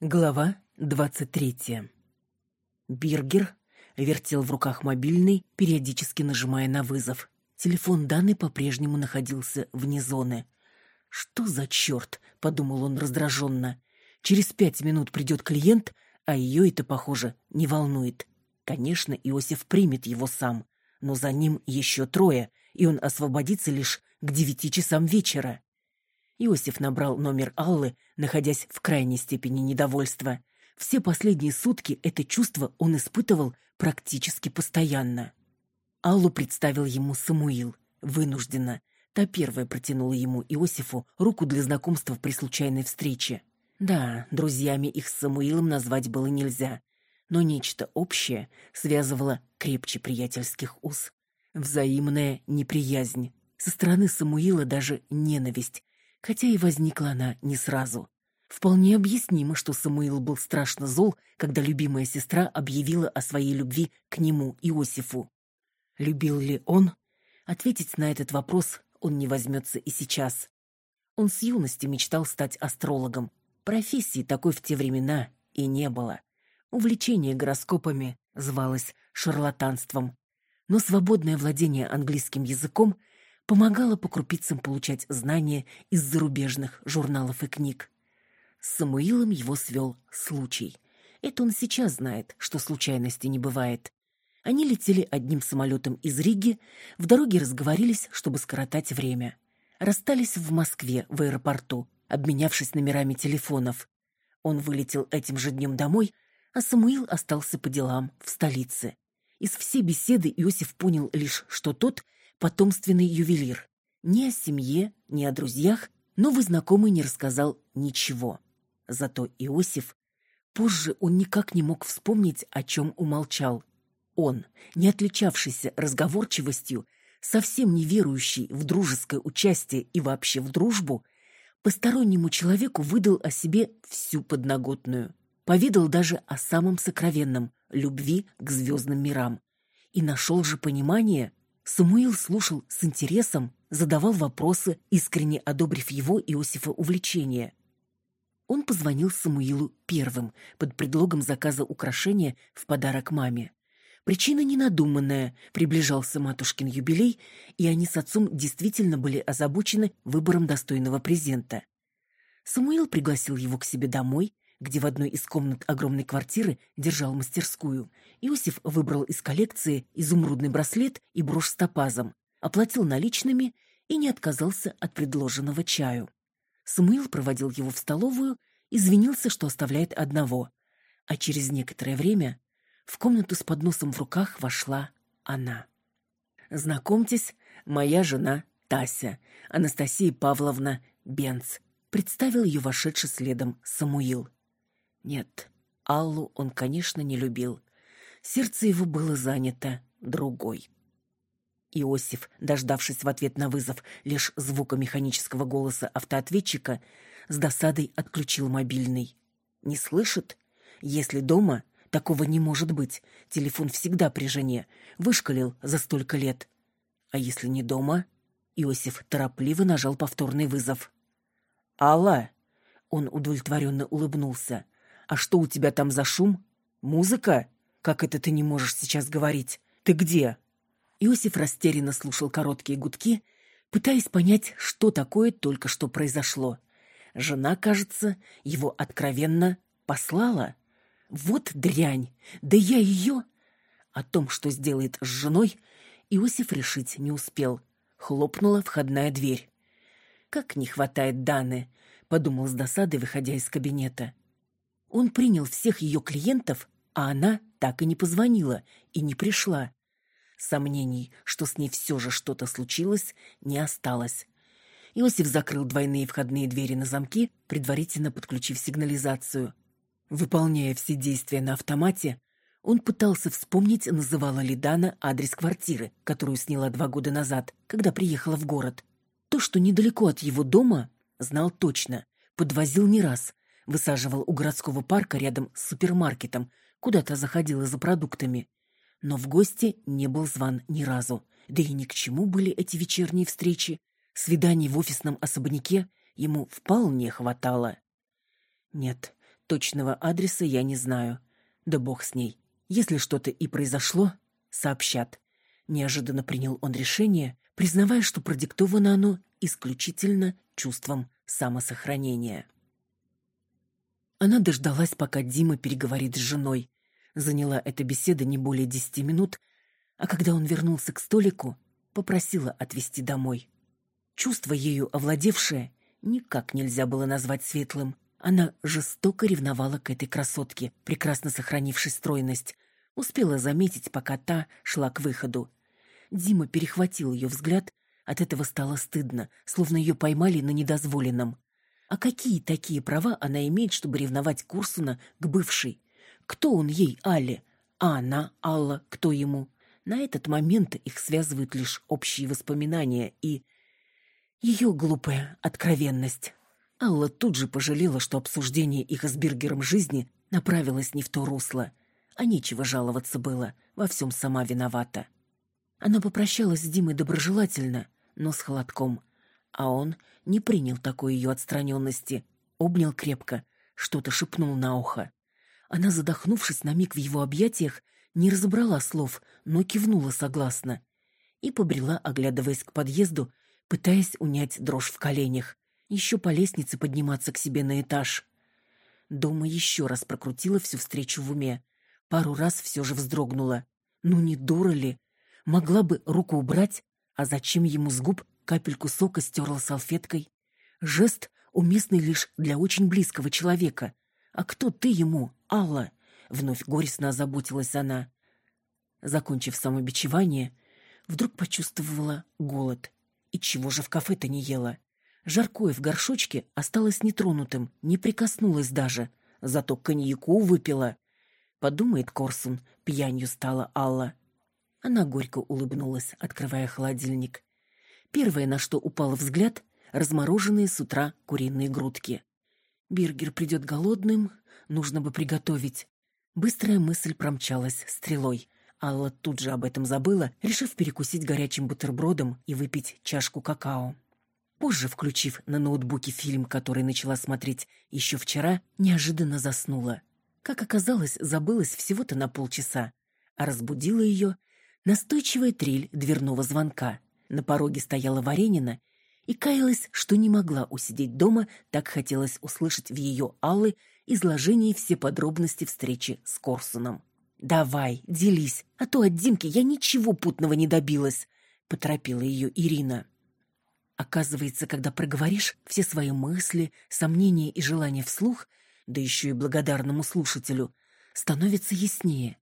Глава двадцать третья. Биргер вертел в руках мобильный, периодически нажимая на вызов. Телефон Даны по-прежнему находился вне зоны. «Что за черт?» — подумал он раздраженно. «Через пять минут придет клиент, а ее это, похоже, не волнует. Конечно, Иосиф примет его сам, но за ним еще трое, и он освободится лишь к девяти часам вечера. Иосиф набрал номер Аллы, находясь в крайней степени недовольства. Все последние сутки это чувство он испытывал практически постоянно. Аллу представил ему Самуил, вынужденно. Та первая протянула ему, Иосифу, руку для знакомства при случайной встрече. Да, друзьями их с Самуилом назвать было нельзя, но нечто общее связывало крепче приятельских уз. Взаимная неприязнь. Со стороны Самуила даже ненависть, хотя и возникла она не сразу. Вполне объяснимо, что Самуил был страшно зол, когда любимая сестра объявила о своей любви к нему, Иосифу. Любил ли он? Ответить на этот вопрос он не возьмется и сейчас. Он с юности мечтал стать астрологом. Профессии такой в те времена и не было. Увлечение гороскопами звалось шарлатанством. Но свободное владение английским языком помогала по крупицам получать знания из зарубежных журналов и книг. С Самуилом его свел случай. Это он сейчас знает, что случайности не бывает. Они летели одним самолетом из Риги, в дороге разговорились, чтобы скоротать время. Расстались в Москве, в аэропорту, обменявшись номерами телефонов. Он вылетел этим же днем домой, а Самуил остался по делам в столице. Из всей беседы Иосиф понял лишь, что тот — потомственный ювелир. Ни о семье, ни о друзьях новый знакомый не рассказал ничего. Зато Иосиф... Позже он никак не мог вспомнить, о чем умолчал. Он, не отличавшийся разговорчивостью, совсем не верующий в дружеское участие и вообще в дружбу, постороннему человеку выдал о себе всю подноготную. Поведал даже о самом сокровенном — любви к звездным мирам. И нашел же понимание, Самуил слушал с интересом, задавал вопросы, искренне одобрив его Иосифа увлечение. Он позвонил Самуилу первым, под предлогом заказа украшения в подарок маме. Причина ненадуманная, приближался матушкин юбилей, и они с отцом действительно были озабочены выбором достойного презента. Самуил пригласил его к себе домой, где в одной из комнат огромной квартиры держал мастерскую. Иосиф выбрал из коллекции изумрудный браслет и брошь с топазом, оплатил наличными и не отказался от предложенного чаю. Самуил проводил его в столовую, извинился, что оставляет одного. А через некоторое время в комнату с подносом в руках вошла она. «Знакомьтесь, моя жена Тася, Анастасия Павловна Бенц», представил ее вошедший следом Самуил. Нет, Аллу он, конечно, не любил. Сердце его было занято другой. Иосиф, дождавшись в ответ на вызов лишь звука механического голоса автоответчика, с досадой отключил мобильный. Не слышит? Если дома, такого не может быть. Телефон всегда при жене. Вышкалил за столько лет. А если не дома? Иосиф торопливо нажал повторный вызов. «Алла!» Он удовлетворенно улыбнулся. «А что у тебя там за шум? Музыка? Как это ты не можешь сейчас говорить? Ты где?» Иосиф растерянно слушал короткие гудки, пытаясь понять, что такое только что произошло. Жена, кажется, его откровенно послала. Вот дрянь! Да я ее... О том, что сделает с женой, Иосиф решить не успел. Хлопнула входная дверь. «Как не хватает Даны!» — подумал с досадой, выходя из кабинета. Он принял всех ее клиентов, а она так и не позвонила и не пришла. Сомнений, что с ней все же что-то случилось, не осталось. Иосиф закрыл двойные входные двери на замки, предварительно подключив сигнализацию. Выполняя все действия на автомате, он пытался вспомнить, называла ли Дана адрес квартиры, которую сняла два года назад, когда приехала в город. То, что недалеко от его дома, знал точно, подвозил не раз, высаживал у городского парка рядом с супермаркетом, куда-то заходила за продуктами. Но в гости не был зван ни разу. Да и ни к чему были эти вечерние встречи. Свиданий в офисном особняке ему вполне хватало. Нет, Точного адреса я не знаю. Да бог с ней. Если что-то и произошло, сообщат. Неожиданно принял он решение, признавая, что продиктовано оно исключительно чувством самосохранения. Она дождалась, пока Дима переговорит с женой. Заняла эта беседа не более десяти минут, а когда он вернулся к столику, попросила отвезти домой. Чувство ею овладевшее никак нельзя было назвать светлым. Она жестоко ревновала к этой красотке, прекрасно сохранившей стройность. Успела заметить, пока та шла к выходу. Дима перехватил ее взгляд, от этого стало стыдно, словно ее поймали на недозволенном. А какие такие права она имеет, чтобы ревновать Курсуна к бывшей? Кто он ей, Алле? А она, Алла, кто ему? На этот момент их связывают лишь общие воспоминания и... Ее глупая откровенность. Алла тут же пожалела, что обсуждение их с Биргером жизни направилось не в то русло. А нечего жаловаться было, во всем сама виновата. Она попрощалась с Димой доброжелательно, но с холодком. А он не принял такой ее отстраненности, обнял крепко, что-то шепнул на ухо. Она, задохнувшись на миг в его объятиях, не разобрала слов, но кивнула согласно. И побрела, оглядываясь к подъезду, пытаясь унять дрожь в коленях, еще по лестнице подниматься к себе на этаж. Дома еще раз прокрутила всю встречу в уме. Пару раз все же вздрогнула. Ну не дура ли? Могла бы руку убрать, а зачем ему с губ капельку сока стерла салфеткой? Жест уместный лишь для очень близкого человека. А кто ты ему, Алла? Вновь горестно озаботилась она. Закончив самобичевание, вдруг почувствовала голод. И чего же в кафе-то не ела? Жаркое в горшочке осталось нетронутым, не прикоснулась даже. Зато коньяку выпила. Подумает Корсун, пьянью стала Алла. Она горько улыбнулась, открывая холодильник. Первое, на что упал взгляд, размороженные с утра куриные грудки. Биргер придет голодным, нужно бы приготовить. Быстрая мысль промчалась стрелой. Алла тут же об этом забыла, решив перекусить горячим бутербродом и выпить чашку какао. Позже, включив на ноутбуке фильм, который начала смотреть еще вчера, неожиданно заснула. Как оказалось, забылась всего-то на полчаса, а разбудила ее настойчивая трель дверного звонка. На пороге стояла Варенина и каялась, что не могла усидеть дома, так хотелось услышать в ее Аллы изложении все подробности встречи с Корсуном. «Давай, делись, а то от Димки я ничего путного не добилась», — поторопила ее Ирина. Оказывается, когда проговоришь все свои мысли, сомнения и желания вслух, да еще и благодарному слушателю, становится яснее.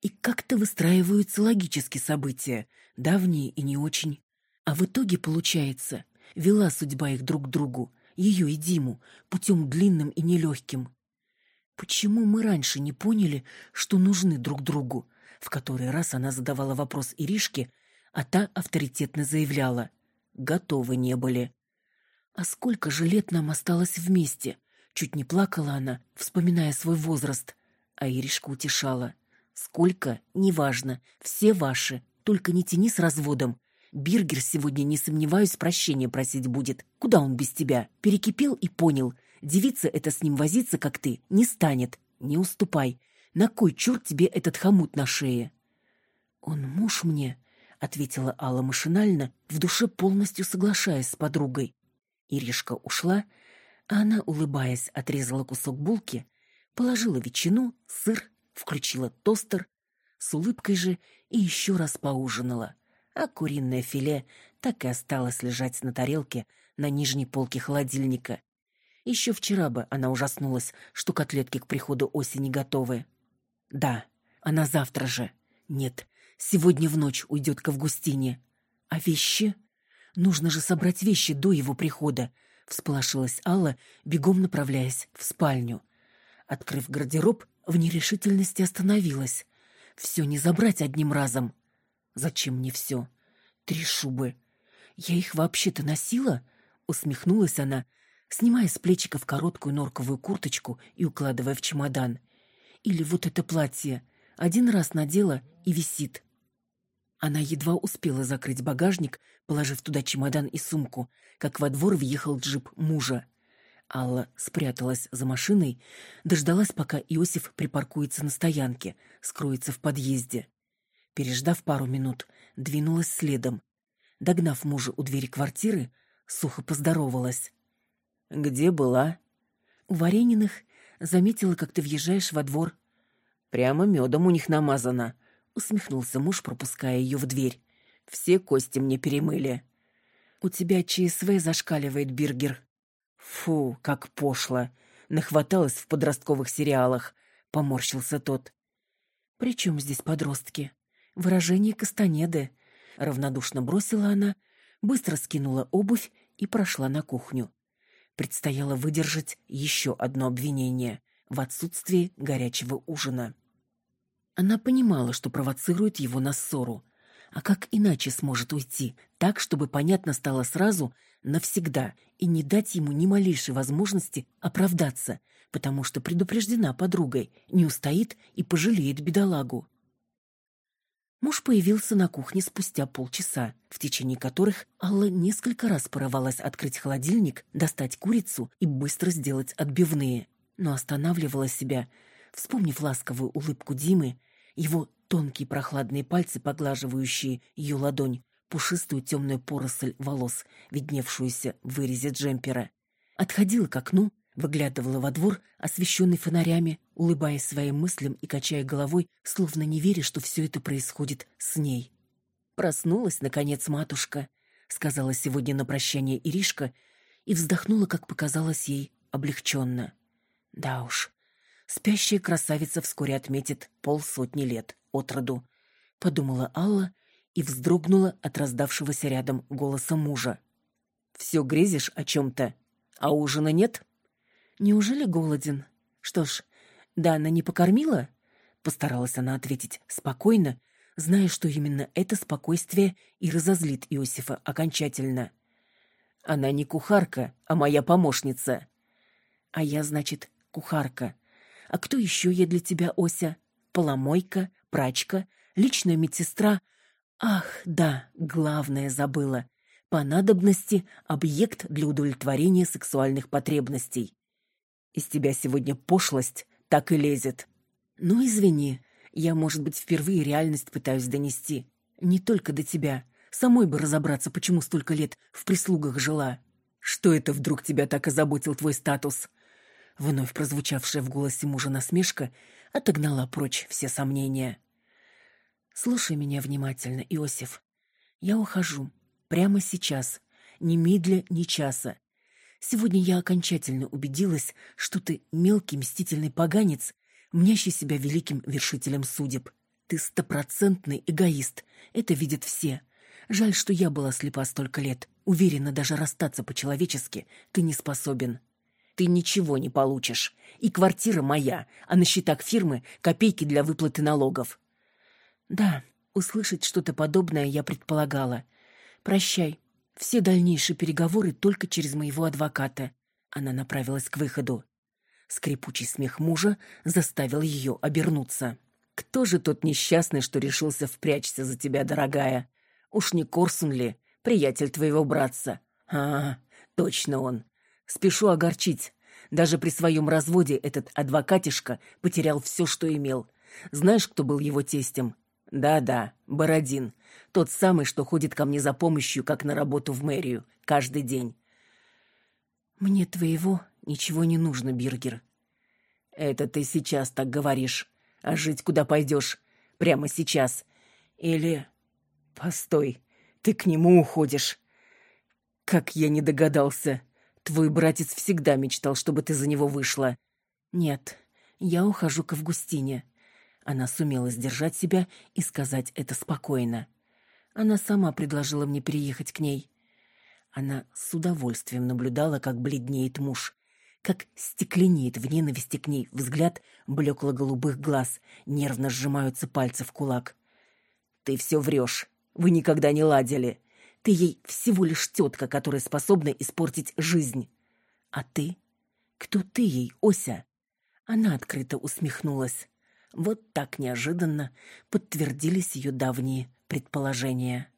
И как-то выстраиваются логически события, давние и не очень. А в итоге, получается, вела судьба их друг к другу, ее и Диму, путем длинным и нелегким. Почему мы раньше не поняли, что нужны друг другу? В который раз она задавала вопрос Иришке, а та авторитетно заявляла. Готовы не были. А сколько же лет нам осталось вместе? Чуть не плакала она, вспоминая свой возраст. А Иришка утешала. Сколько? Неважно. Все ваши. Только не тяни с разводом. Биргер сегодня, не сомневаюсь, прощения просить будет. Куда он без тебя? Перекипел и понял. Девица это с ним возиться, как ты, не станет. Не уступай. На кой черт тебе этот хомут на шее? Он муж мне, ответила Алла машинально, в душе полностью соглашаясь с подругой. Иришка ушла, а она, улыбаясь, отрезала кусок булки, положила ветчину, сыр, включила тостер, с улыбкой же и еще раз поужинала а куриное филе так и осталось лежать на тарелке на нижней полке холодильника. Еще вчера бы она ужаснулась, что котлетки к приходу осени готовы. Да, она завтра же. Нет, сегодня в ночь уйдет к Августине. А вещи? Нужно же собрать вещи до его прихода, всполошилась Алла, бегом направляясь в спальню. Открыв гардероб, в нерешительности остановилась. Все не забрать одним разом. Зачем мне все? Три шубы. Я их вообще-то носила? Усмехнулась она, снимая с плечиков короткую норковую курточку и укладывая в чемодан. Или вот это платье. Один раз надела и висит. Она едва успела закрыть багажник, положив туда чемодан и сумку, как во двор въехал джип мужа. Алла спряталась за машиной, дождалась, пока Иосиф припаркуется на стоянке, скроется в подъезде. Переждав пару минут, двинулась следом. Догнав мужа у двери квартиры, сухо поздоровалась. «Где была?» «У Варениных. Заметила, как ты въезжаешь во двор». «Прямо медом у них намазано», — усмехнулся муж, пропуская ее в дверь. «Все кости мне перемыли». «У тебя ЧСВ зашкаливает, Биргер», Фу, как пошло. Нахваталась в подростковых сериалах. Поморщился тот. «При чем здесь подростки? Выражение Кастанеды». Равнодушно бросила она, быстро скинула обувь и прошла на кухню. Предстояло выдержать еще одно обвинение в отсутствии горячего ужина. Она понимала, что провоцирует его на ссору. А как иначе сможет уйти, так, чтобы понятно стало сразу, навсегда, и не дать ему ни малейшей возможности оправдаться, потому что предупреждена подругой, не устоит и пожалеет бедолагу. Муж появился на кухне спустя полчаса, в течение которых Алла несколько раз порывалась открыть холодильник, достать курицу и быстро сделать отбивные, но останавливала себя, вспомнив ласковую улыбку Димы, его тонкие прохладные пальцы, поглаживающие ее ладонь, пушистую темную поросль волос, видневшуюся в вырезе джемпера. Отходила к окну, выглядывала во двор, освещенный фонарями, улыбаясь своим мыслям и качая головой, словно не веря, что все это происходит с ней. «Проснулась, наконец, матушка», — сказала сегодня на прощание Иришка, и вздохнула, как показалось ей, облегченно. «Да уж, спящая красавица вскоре отметит полсотни лет от роду, подумала Алла и вздрогнула от раздавшегося рядом голоса мужа. Все грезишь о чем-то, а ужина нет? Неужели голоден? Что ж, да она не покормила? Постаралась она ответить спокойно, зная, что именно это спокойствие и разозлит Иосифа окончательно. Она не кухарка, а моя помощница. А я, значит, кухарка. А кто еще я для тебя, Ося? Поломойка, прачка, личная медсестра. Ах, да, главное забыла. По надобности объект для удовлетворения сексуальных потребностей. Из тебя сегодня пошлость так и лезет. Ну, извини, я, может быть, впервые реальность пытаюсь донести. Не только до тебя. Самой бы разобраться, почему столько лет в прислугах жила. Что это вдруг тебя так озаботил твой статус? Вновь прозвучавшая в голосе мужа насмешка отогнала прочь все сомнения. Слушай меня внимательно, Иосиф. Я ухожу. Прямо сейчас. Ни медля, ни часа. Сегодня я окончательно убедилась, что ты мелкий мстительный поганец, мнящий себя великим вершителем судеб. Ты стопроцентный эгоист. Это видят все. Жаль, что я была слепа столько лет. Уверена, даже расстаться по-человечески ты не способен. Ты ничего не получишь. И квартира моя, а на счетах фирмы копейки для выплаты налогов. Да, услышать что-то подобное я предполагала. Прощай. Все дальнейшие переговоры только через моего адвоката. Она направилась к выходу. Скрипучий смех мужа заставил ее обернуться. Кто же тот несчастный, что решился впрячься за тебя, дорогая? Уж не Корсун ли, приятель твоего братца? А, точно он. Спешу огорчить. Даже при своем разводе этот адвокатишка потерял все, что имел. Знаешь, кто был его тестем? Да-да, Бородин. Тот самый, что ходит ко мне за помощью, как на работу в мэрию, каждый день. Мне твоего ничего не нужно, Биргер. Это ты сейчас так говоришь. А жить куда пойдешь? Прямо сейчас. Или... Постой, ты к нему уходишь. Как я не догадался. Твой братец всегда мечтал, чтобы ты за него вышла. Нет, я ухожу к Августине. Она сумела сдержать себя и сказать это спокойно. Она сама предложила мне переехать к ней. Она с удовольствием наблюдала, как бледнеет муж, как стекленеет в ненависти к ней взгляд блекло-голубых глаз, нервно сжимаются пальцы в кулак. «Ты все врешь. Вы никогда не ладили. Ты ей всего лишь тетка, которая способна испортить жизнь. А ты? Кто ты ей, Ося?» Она открыто усмехнулась. Вот так неожиданно подтвердились ее давние предположения.